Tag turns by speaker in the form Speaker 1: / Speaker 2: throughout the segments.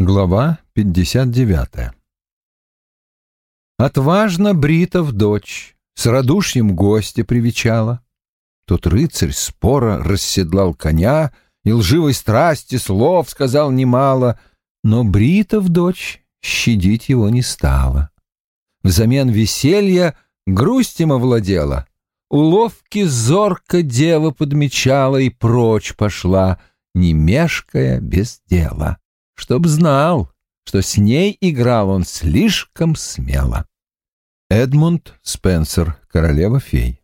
Speaker 1: Глава 59 Отважно Бритов дочь с радушьем гостя привечала. Тот рыцарь спора расседлал коня и лживой страсти слов сказал немало, но Бритов дочь щадить его не стала. Взамен веселья грусть им овладела, уловки зорко дева подмечала и прочь пошла, не мешкая без дела чтоб знал, что с ней играл он слишком смело. Эдмунд Спенсер, королева-фей.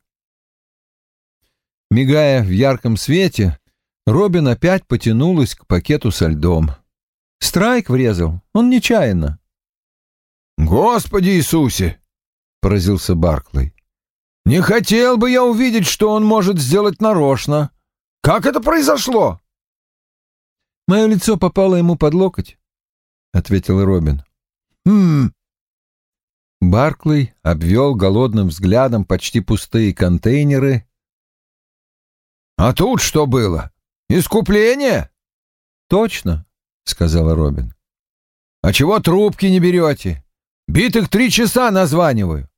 Speaker 1: Мигая в ярком свете, Робин опять потянулась к пакету со льдом. Страйк врезал, он нечаянно.
Speaker 2: «Господи Иисусе!» — поразился Барклey. «Не хотел бы я увидеть, что он может сделать нарочно. Как это произошло?»
Speaker 1: Мое лицо попало ему под локоть, — ответил Робин.
Speaker 2: «Хм...»
Speaker 1: Барклey обвел голодным взглядом почти пустые контейнеры.
Speaker 2: «А тут что было? Искупление?»
Speaker 1: «Точно», — сказала Робин.
Speaker 2: «А чего трубки не берете? Битых три часа названиваю».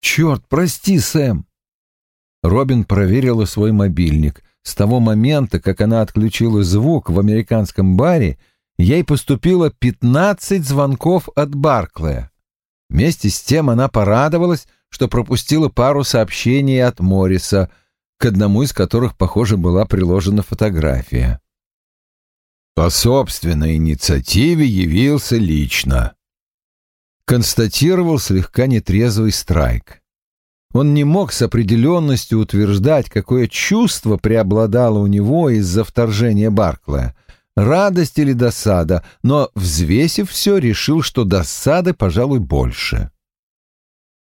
Speaker 1: «Черт, прости, Сэм». Робин проверила свой мобильник. С того момента, как она отключила звук в американском баре, ей поступило 15 звонков от Барклая. Вместе с тем она порадовалась, что пропустила пару сообщений от Морриса, к одному из которых, похоже, была приложена фотография.
Speaker 2: «По собственной инициативе явился лично», —
Speaker 1: констатировал слегка нетрезвый Страйк. Он не мог с определенностью утверждать, какое чувство преобладало у него из-за вторжения Барклая. Радость или досада, но, взвесив все, решил, что досады, пожалуй, больше.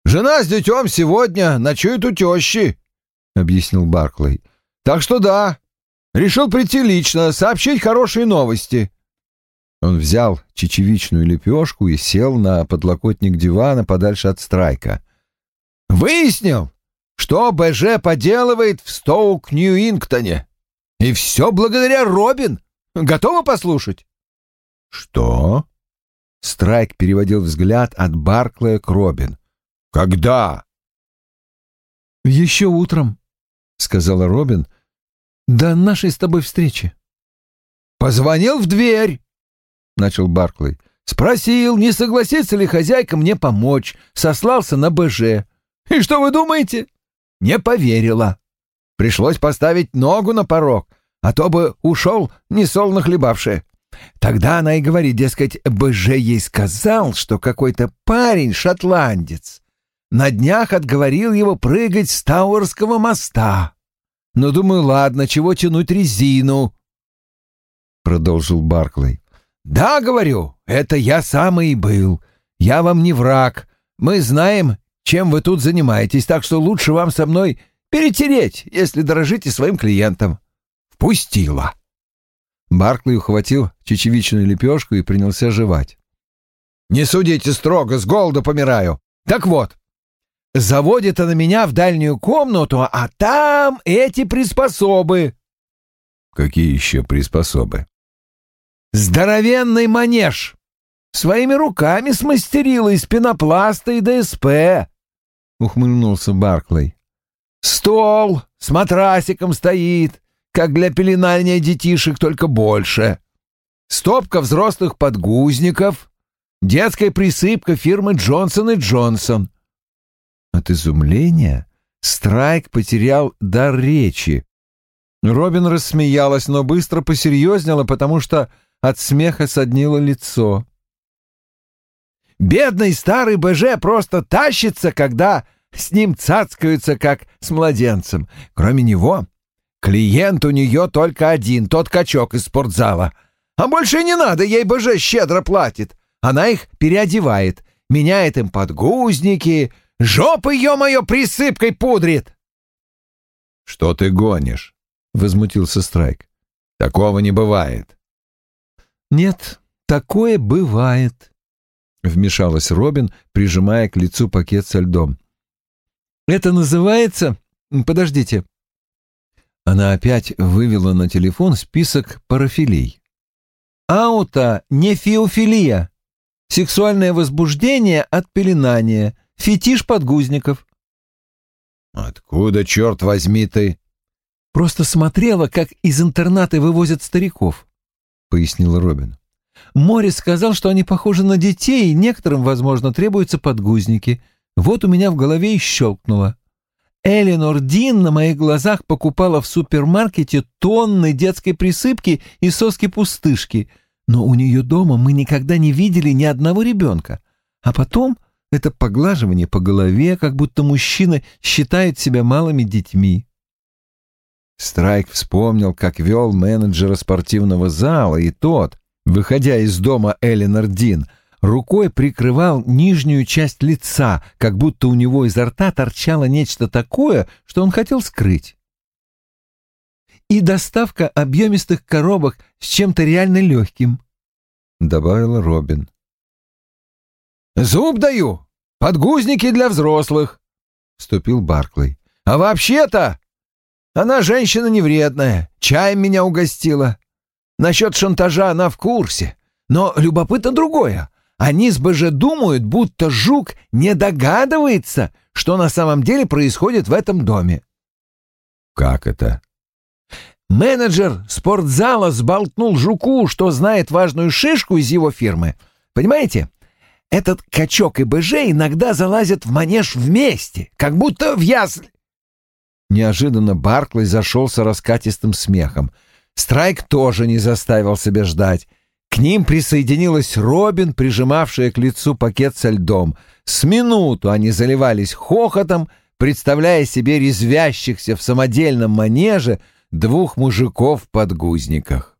Speaker 2: «Жена с детем сегодня ночует у тещи», — объяснил Барклey. «Так что да, решил прийти лично, сообщить хорошие новости».
Speaker 1: Он взял чечевичную лепешку и сел на подлокотник дивана подальше от страйка.
Speaker 2: Выяснил, что БЖ поделывает в Стоук-Ньюингтоне. И все благодаря Робин. Готовы послушать?
Speaker 1: Что? Страйк переводил взгляд от Барклая к Робин.
Speaker 2: Когда?
Speaker 1: Еще утром, сказала Робин, до нашей с тобой встречи.
Speaker 2: Позвонил в дверь, начал Барклey. Спросил, не согласится ли хозяйка мне помочь. Сослался на БЖ. И что вы думаете? Не поверила. Пришлось поставить ногу на порог, а то бы ушел, не солно хлебавши. Тогда она и говорит, дескать, БЖ ей сказал, что какой-то парень, шотландец, на днях отговорил его прыгать с Тауэрского моста. Но думаю, ладно, чего тянуть резину? Продолжил Барклey. Да, говорю, это я сам и был. Я вам не враг. Мы знаем чем вы тут занимаетесь, так что лучше вам со мной перетереть, если дорожите своим клиентам. Впустила.
Speaker 1: Баркли ухватил чечевичную лепешку и принялся жевать.
Speaker 2: «Не судите строго, с голода помираю. Так вот, заводит она меня в дальнюю комнату, а там эти приспособы».
Speaker 1: «Какие еще приспособы?»
Speaker 2: «Здоровенный манеж. Своими руками смастерила из пенопласта и ДСП. — ухмыльнулся Барклey. «Стол с матрасиком стоит, как для пеленания детишек, только больше. Стопка взрослых подгузников, детская присыпка фирмы Джонсон и Джонсон».
Speaker 1: От изумления Страйк потерял дар речи. Робин рассмеялась, но быстро посерьезнела, потому что от смеха соднило лицо.
Speaker 2: Бедный старый БЖ просто тащится, когда с ним цацкаются, как с младенцем. Кроме него, клиент у нее только один, тот качок из спортзала. А больше не надо, ей БЖ щедро платит. Она их переодевает, меняет им подгузники, жопы, ё-моё, присыпкой пудрит.
Speaker 1: «Что ты гонишь?» — возмутился Страйк. «Такого не бывает». «Нет, такое бывает», — вмешалась Робин, прижимая к лицу пакет со льдом. «Это называется... Подождите». Она опять вывела на телефон список парафилей.
Speaker 2: аутонефиофилия, сексуальное возбуждение от пеленания, фетиш подгузников.
Speaker 1: «Откуда, черт возьми, ты?»
Speaker 2: «Просто смотрела, как из интерната вывозят стариков», — пояснил Робин. «Морис сказал, что они похожи на детей, и некоторым, возможно, требуются подгузники. Вот у меня в голове и щелкнуло. Эленор Дин на моих глазах покупала в супермаркете тонны детской присыпки и соски-пустышки, но у нее дома мы никогда не видели ни одного ребенка. А потом это поглаживание по голове, как будто мужчина считает себя малыми детьми.
Speaker 1: Страйк вспомнил, как вел менеджера спортивного зала, и тот, выходя из дома Эленор Дин, рукой прикрывал нижнюю часть лица, как будто у него изо рта торчало нечто такое, что он хотел скрыть.
Speaker 2: «И доставка объемистых коробок с чем-то реально легким», — добавила Робин.
Speaker 1: «Зуб даю! Подгузники для взрослых!» — вступил Барклey. «А вообще-то она женщина невредная, чаем меня угостила. Насчет шантажа она в курсе, но любопытно другое. Они с БЖ думают, будто жук не догадывается, что на самом деле происходит в этом доме. Как это?
Speaker 2: Менеджер спортзала сболтнул жуку, что знает важную шишку из его фирмы. Понимаете? Этот качок и БЖ иногда залазят в манеж вместе, как будто в ясли. Неожиданно Барклey зашелся раскатистым смехом. Страйк тоже не заставил себя ждать. К ним присоединилась Робин, прижимавшая к лицу пакет со льдом. С минуту они заливались хохотом, представляя себе резвящихся в самодельном манеже двух мужиков в подгузниках.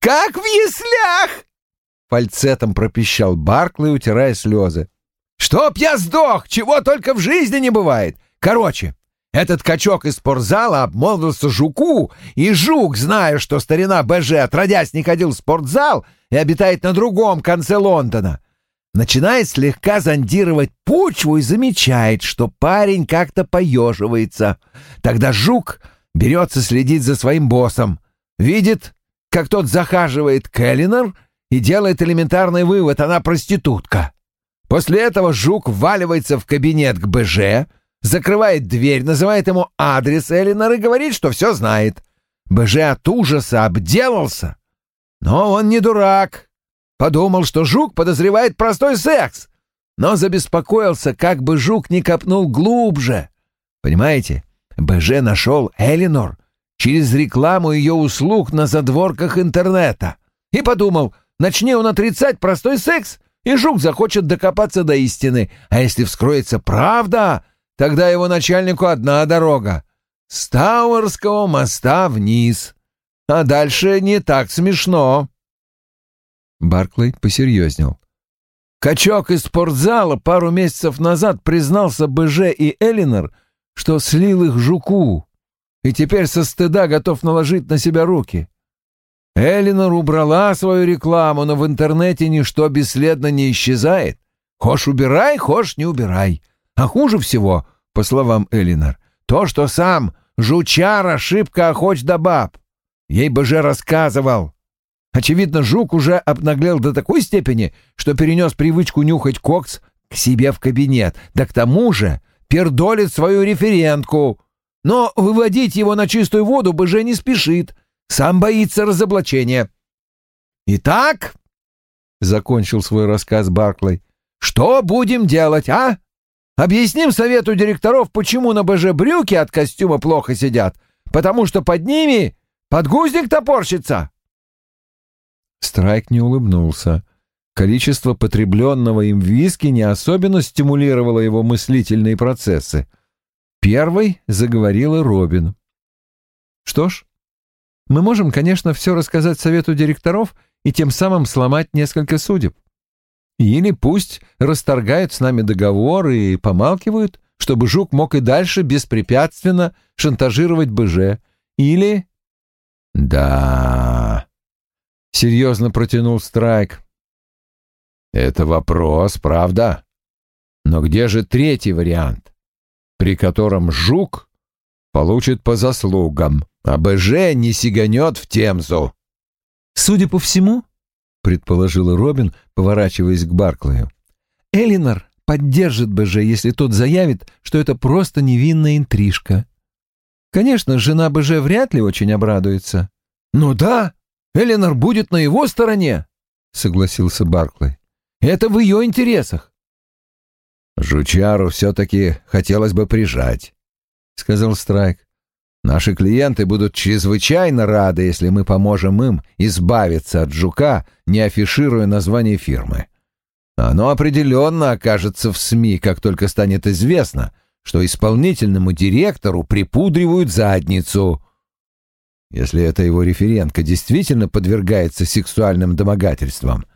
Speaker 2: «Как в яслях!» — фальцетом пропищал Барклey, утирая слезы. «Чтоб я сдох! Чего только в жизни не бывает! Короче, этот качок из спортзала обмолвился жуку, и жук, зная, что старина БЖ отродясь не ходил в спортзал и обитает на другом конце Лондона, начинает слегка зондировать почву и замечает, что парень как-то поеживается. Тогда жук берется следить за своим боссом, видит, как тот захаживает к Эллинор и делает элементарный вывод — она проститутка. После этого жук вваливается в кабинет к БЖ — закрывает дверь, называет ему адрес Элинор и говорит, что все знает. БЖ от ужаса обделался. Но он не дурак. Подумал, что Жук подозревает простой секс, но забеспокоился, как бы Жук не копнул глубже. Понимаете, БЖ нашел Элинор через рекламу ее услуг на задворках интернета и подумал, начни он отрицать простой секс, и Жук захочет докопаться до истины, а если вскроется правда, Тогда его начальнику одна дорога — с Тауэрского моста вниз. А дальше не так смешно. Барклey посерьезнел. Качок из спортзала пару месяцев назад признался БЖ и Элинор, что слил их жуку, и теперь со стыда готов наложить на себя руки. Элинор убрала свою рекламу, но в интернете ничто бесследно не исчезает. Хошь убирай, хошь не убирай. А хуже всего, по словам Элинор, то, что сам жучара шибко охоч до баб. Ей бы же рассказывал. Очевидно, жук уже обнаглел до такой степени, что перенес привычку нюхать кокс к себе в кабинет, да к тому же пердолит свою референтку. Но выводить его на чистую воду бы же не спешит, сам боится разоблачения. «Итак», — закончил свой рассказ Барклey, — «что будем делать, а?» Объясним совету директоров, почему на БЖ брюки от костюма плохо сидят. Потому что под ними подгузник топорщится. Страйк не улыбнулся. Количество потребленного им виски не особенно стимулировало его мыслительные процессы. Первой заговорила Робин. «Что ж, мы можем, конечно, все рассказать совету директоров и тем самым сломать несколько судеб. Или пусть расторгают с нами договор и помалкивают, чтобы Жук мог и дальше беспрепятственно шантажировать БЖ. Или...
Speaker 1: Да... Серьезно протянул Страйк. Это вопрос, правда? Но где же третий вариант, при котором Жук получит по заслугам, а БЖ не сиганет в Темзу?
Speaker 2: Судя по всему, предположила Робин, поворачиваясь к Барклаю, Элинор поддержит БЖ, если тот заявит, что это просто невинная интрижка. Конечно, жена БЖ вряд ли очень обрадуется.
Speaker 1: «Ну да, Элинор будет на его стороне», — согласился Барклай. «Это в ее интересах». «Жучару все-таки хотелось бы прижать», — сказал Страйк. «Наши клиенты будут чрезвычайно рады, если мы поможем им избавиться от жука, не афишируя название фирмы. Оно определенно окажется в СМИ, как только станет известно, что исполнительному директору припудривают задницу. Если эта его референтка действительно подвергается сексуальным домогательствам,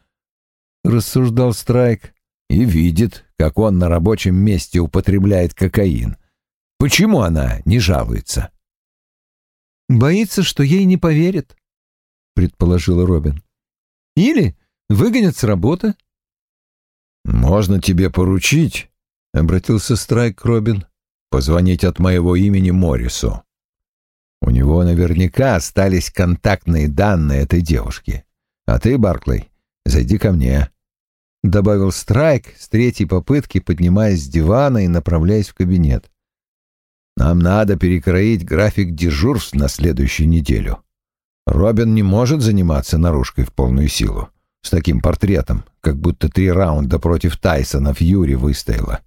Speaker 1: рассуждал Страйк, и видит, как он на рабочем месте употребляет кокаин. Почему она не жалуется?
Speaker 2: Боится, что ей не поверят, предположила Робин. Или выгонят с работы.
Speaker 1: «Можно тебе поручить», — обратился Страйк Робин, — «позвонить от моего имени Моррису. У него наверняка остались контактные данные этой девушки. А ты, Барклey, зайди ко мне», — добавил Страйк с третьей попытки, поднимаясь с дивана и направляясь в кабинет. «Нам надо перекроить график дежурств на следующую неделю. Робин не может заниматься наружкой в полную силу с таким портретом, как будто три раунда против Тайсона Фьюри выстояла.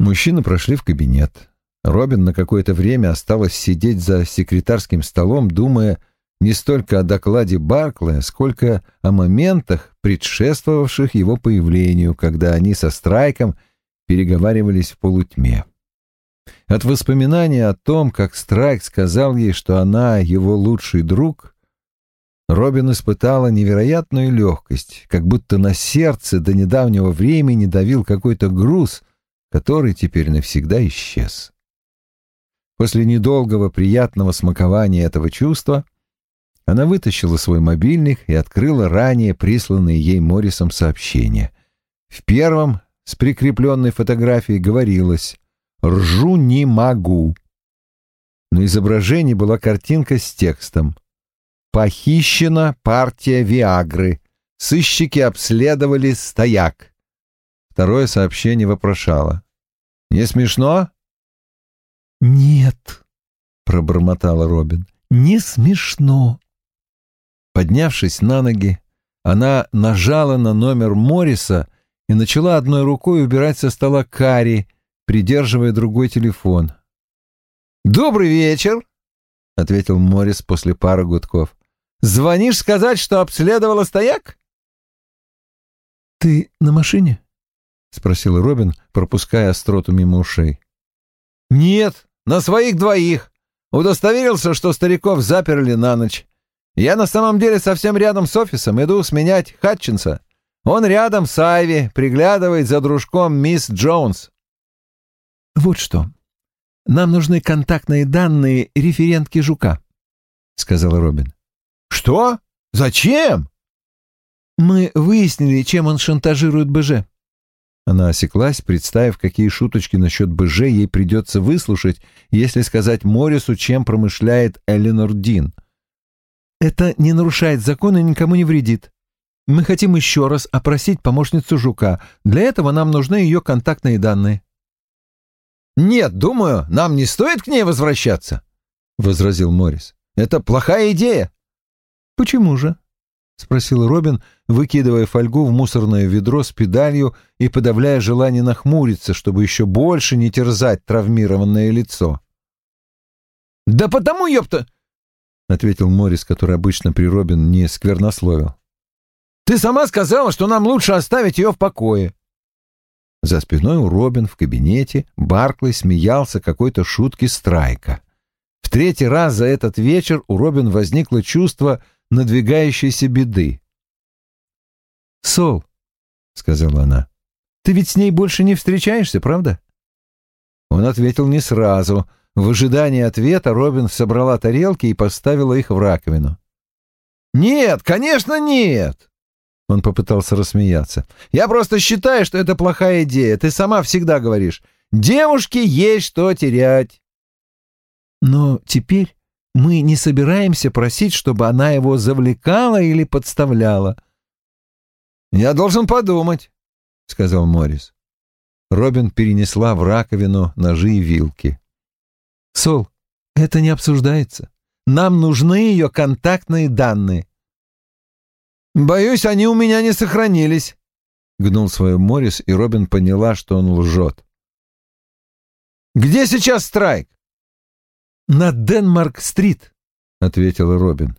Speaker 2: Мужчины прошли в кабинет. Робин на какое-то время осталась сидеть за секретарским столом, думая не столько о докладе Барклая, сколько о моментах, предшествовавших его появлению, когда они со Страйком переговаривались в полутьме. От воспоминания о том, как Страйк сказал ей, что она его лучший друг, Робин испытала невероятную легкость, как будто на сердце до недавнего времени давил какой-то груз, который теперь навсегда исчез. После недолгого приятного смакования этого чувства она вытащила свой мобильник и открыла ранее присланные ей Моррисом сообщения. В первом с прикрепленной фотографией говорилось «Ржу не могу». На изображении была картинка с текстом Похищена партия Виагры. Сыщики обследовали стояк. Второе сообщение вопрошало. «Не смешно?»
Speaker 3: «Нет», — пробормотала Робин, — «не смешно».
Speaker 2: Поднявшись на ноги, она нажала на номер Морриса и начала одной рукой убирать со стола карри, придерживая другой телефон. «Добрый вечер», — ответил Моррис после пары гудков. Звонишь сказать, что обследовала стояк?»
Speaker 3: «Ты на машине?» — спросил Робин, пропуская остроту мимо ушей.
Speaker 2: «Нет, на своих двоих. Удостоверился, что стариков заперли на ночь. Я на самом деле совсем рядом с офисом, иду сменять Хатчинса. Он рядом с Айви, приглядывает за дружком мисс Джонс».
Speaker 3: «Вот что. Нам нужны контактные данные референтки Жука», — сказал Робин.
Speaker 2: «Что? Зачем?»
Speaker 3: «Мы выяснили, чем он шантажирует БЖ».
Speaker 2: Она осеклась, представив, какие шуточки насчет БЖ ей придется выслушать, если сказать Моррису, чем промышляет Эленор Дин.
Speaker 3: «Это не нарушает закон и никому не вредит. Мы хотим еще раз опросить помощницу Жука. Для этого нам нужны ее контактные данные».
Speaker 2: «Нет, думаю, нам не стоит к ней возвращаться», — возразил Моррис. «Это плохая идея».
Speaker 3: «Почему же?» — спросил Робин, выкидывая фольгу в мусорное ведро с педалью и подавляя желание нахмуриться, чтобы еще больше не терзать травмированное лицо.
Speaker 2: «Да потому, ёпта!» — ответил Морис, который обычно при Робин не сквернословил. «Ты сама сказала, что нам лучше оставить ее в покое». За спиной у Робин в кабинете Барклey смеялся какой-то шутки Страйка. В третий раз за этот вечер у Робин возникло чувство, надвигающейся беды.
Speaker 3: «Сол», — сказала она, — «ты ведь с ней больше не встречаешься, правда?»
Speaker 2: Он ответил не сразу. В ожидании ответа Робин собрала тарелки и поставила их в раковину. «Нет, конечно, нет!» Он попытался рассмеяться. «Я просто считаю, что это плохая идея. Ты сама всегда говоришь, девушке есть что терять».
Speaker 3: «Но теперь мы не собираемся просить, чтобы она его завлекала или подставляла.
Speaker 1: «Я должен подумать», — сказал Моррис.
Speaker 3: Робин перенесла в раковину ножи и вилки. «Сол, это не обсуждается. Нам нужны ее контактные данные».
Speaker 1: «Боюсь, они у меня не сохранились», — гнул свой Моррис, и Робин поняла, что он лжет. «Где сейчас страйк?»
Speaker 3: «На Денмарк-стрит», — ответила Робин.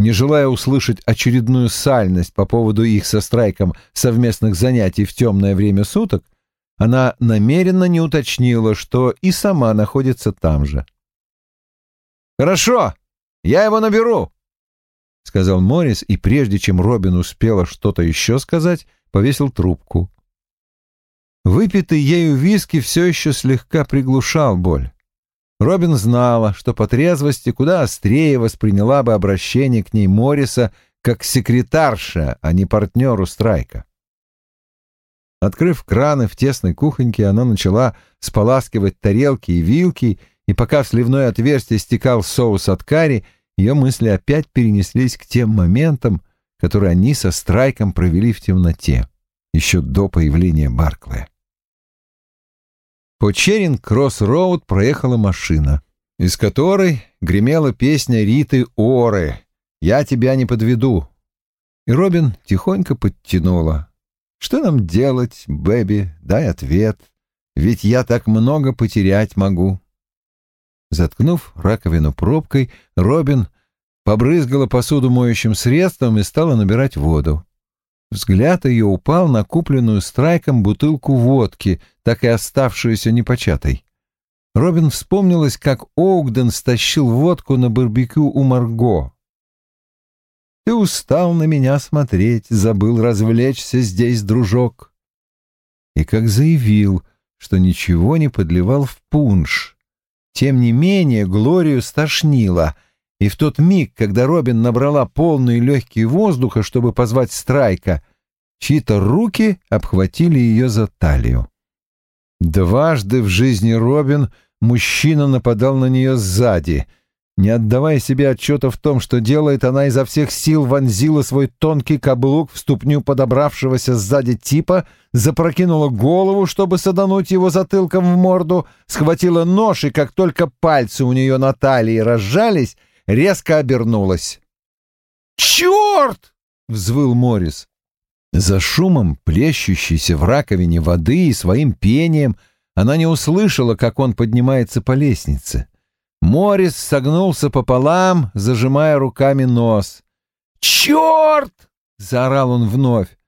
Speaker 1: Не желая услышать очередную сальность по поводу их со страйком совместных занятий в темное время суток, она намеренно не уточнила, что и сама находится там же. «Хорошо, я его наберу», — сказал Моррис, и прежде чем Робин успела что-то еще сказать, повесил трубку. Выпитый ею виски все еще слегка приглушал боль. Робин знала, что по трезвости куда острее восприняла бы обращение к ней Морриса как секретарша, а не партнеру Страйка. Открыв краны в тесной кухоньке, она начала споласкивать тарелки и вилки, и пока в сливное отверстие стекал соус от карри, ее мысли опять перенеслись к тем моментам, которые они со Страйком провели в темноте, еще до появления Барклая. По Черинг-Кросс-Роуд проехала машина, из которой гремела песня Риты Оры «Я тебя не подведу». И Робин тихонько подтянула что нам делать, Бэби? Дай ответ. Ведь я так много потерять могу. Заткнув раковину пробкой, Робин побрызгала посуду моющим средством и стала набирать воду. Взгляд ее упал на купленную страйком бутылку водки, так и оставшуюся непочатой. Робин вспомнилась, как Оугден стащил водку на барбекю у Марго. Ты устал на меня смотреть, забыл развлечься здесь, дружок. И как заявил, что ничего не подливал в пунш. Тем не менее Глорию стошнило, и в тот миг, когда Робин набрала полные легкие воздуха, чтобы позвать Страйка, чьи-то руки обхватили ее за талию. Дважды в жизни Робин мужчина нападал на нее сзади — не отдавая себе отчета в том, что делает, она изо всех сил вонзила свой тонкий каблук в ступню подобравшегося сзади типа, запрокинула голову, чтобы садануть его затылком в морду, схватила нож и, как только пальцы у нее на талии разжались, резко обернулась. «Черт!» — взвыл Морис. За шумом, плещущейся в раковине воды и своим пением, она не услышала, как он поднимается по лестнице. Морис согнулся пополам, зажимая руками нос. «Черт!» — заорал он вновь.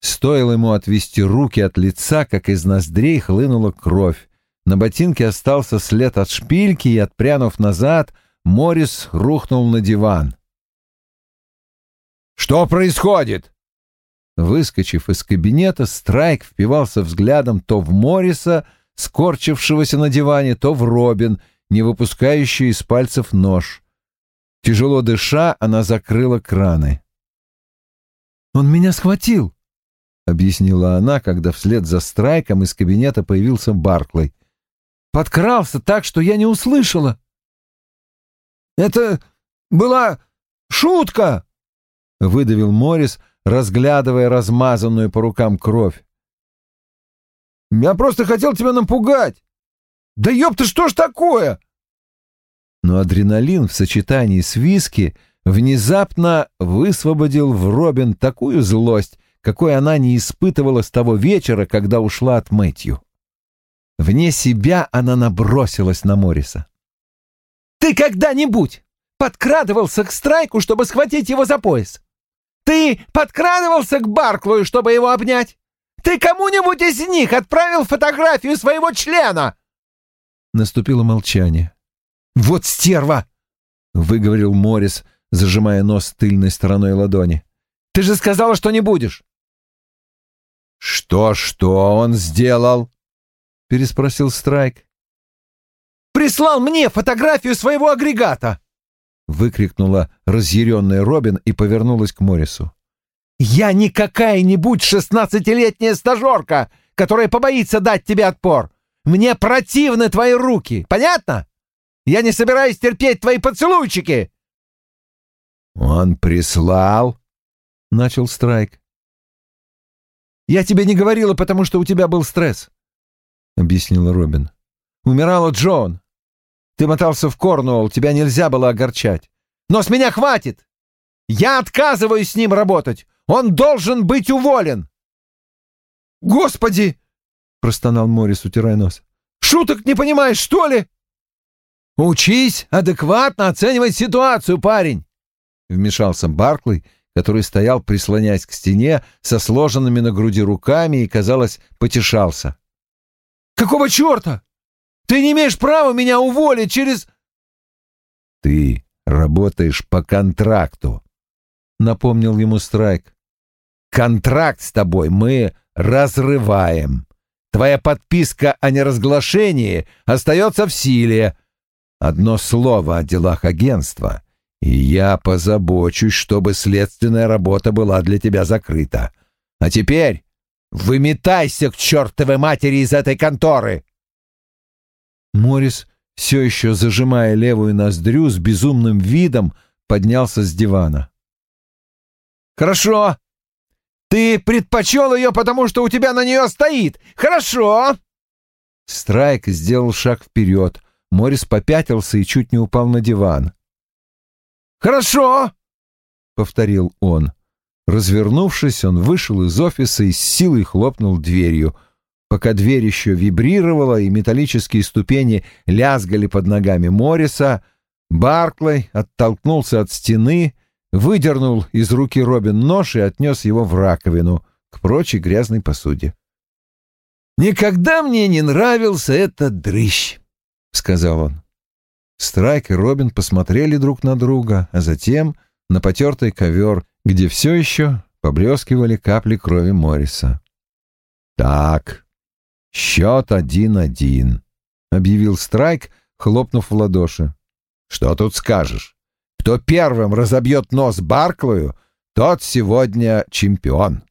Speaker 1: Стоило ему отвести руки от лица, как из ноздрей хлынула кровь. На ботинке остался след от шпильки, и, отпрянув назад, Морис рухнул на диван. «Что происходит?» Выскочив из кабинета, Страйк впивался взглядом то в Морриса, скорчившегося на диване, то в Робин, не выпускающую из пальцев нож. Тяжело дыша, она закрыла краны.
Speaker 3: «Он меня схватил», — объяснила она, когда вслед за страйком из кабинета появился Барклey. «Подкрался так, что я не услышала».
Speaker 2: «Это была шутка!» — выдавил Морис, разглядывая размазанную по рукам кровь. «Я просто хотел тебя напугать!» «Да ёпта, что ж такое?»
Speaker 3: Но адреналин в сочетании с виски внезапно высвободил в Робин такую злость, какой она не испытывала с того вечера, когда ушла от Мэтью. Вне себя она набросилась на Морриса.
Speaker 4: «Ты когда-нибудь подкрадывался к Страйку, чтобы схватить его за пояс? Ты подкрадывался к Барклую, чтобы его обнять? Ты кому-нибудь из них отправил фотографию своего члена?»
Speaker 3: Наступило молчание.
Speaker 2: «Вот стерва!» — выговорил Морис, зажимая нос тыльной стороной ладони. «Ты же сказала, что не будешь!» «Что-что он сделал?» — переспросил Страйк.
Speaker 4: «Прислал мне фотографию своего агрегата!»
Speaker 3: — выкрикнула разъяренная Робин и повернулась к Морису.
Speaker 4: «Я не какая-нибудь шестнадцатилетняя стажерка, которая побоится дать тебе отпор! Мне противны твои руки, понятно? Я не собираюсь терпеть твои поцелуйчики!»
Speaker 3: «Он прислал?» — начал Страйк.
Speaker 4: «Я тебе не говорила, потому что у тебя был стресс», — объяснила Робин. «Умирала Джон. Ты мотался в Корнуолл, тебя нельзя было огорчать. Но с меня хватит! Я отказываюсь с ним работать! Он должен быть уволен!» «Господи!» — простонал Морис, утирая нос. «Шуток не понимаешь, что ли?» «Учись адекватно оценивать ситуацию, парень!» — вмешался Барклey, который стоял, прислоняясь к стене, со сложенными на груди руками и, казалось, потешался. «Какого черта? Ты не имеешь права меня уволить через...»
Speaker 3: «Ты работаешь по контракту», — напомнил ему Страйк. «Контракт с тобой мы разрываем. Твоя подписка о неразглашении остается в силе. Одно слово о делах агентства, и я позабочусь, чтобы следственная работа была для тебя закрыта. А теперь выметайся к чертовой матери из этой конторы!»
Speaker 1: Морис, все еще зажимая левую ноздрю, с безумным видом поднялся с дивана.
Speaker 4: «Хорошо. Ты предпочел ее, потому что у тебя на нее стоит. Хорошо!»
Speaker 1: Страйк сделал шаг вперед. Морис попятился и чуть не упал на диван.
Speaker 4: «Хорошо!» — повторил он.
Speaker 1: Развернувшись, он вышел из офиса и с силой хлопнул дверью. Пока дверь еще вибрировала и металлические ступени лязгали под ногами Морриса, Барклey оттолкнулся от стены, выдернул из руки Робин нож и отнес его в раковину к прочей грязной посуде.
Speaker 4: «Никогда мне не нравился этот дрыщ», — сказал он.
Speaker 1: Страйк и Робин посмотрели друг на друга, а затем на потертый ковер, где все еще поблескивали капли крови Морриса.
Speaker 3: «Так, счет один-один», — объявил Страйк, хлопнув в ладоши. «Что тут скажешь? Кто первым разобьет нос Барклою, тот сегодня чемпион».